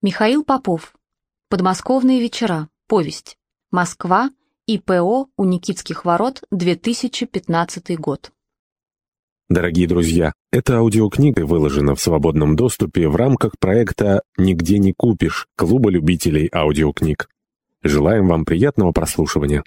Михаил Попов. Подмосковные вечера. Повесть. Москва. ИПО у Никитских ворот. 2015 год. Дорогие друзья, эта аудиокнига выложена в свободном доступе в рамках проекта «Нигде не купишь» Клуба любителей аудиокниг. Желаем вам приятного прослушивания.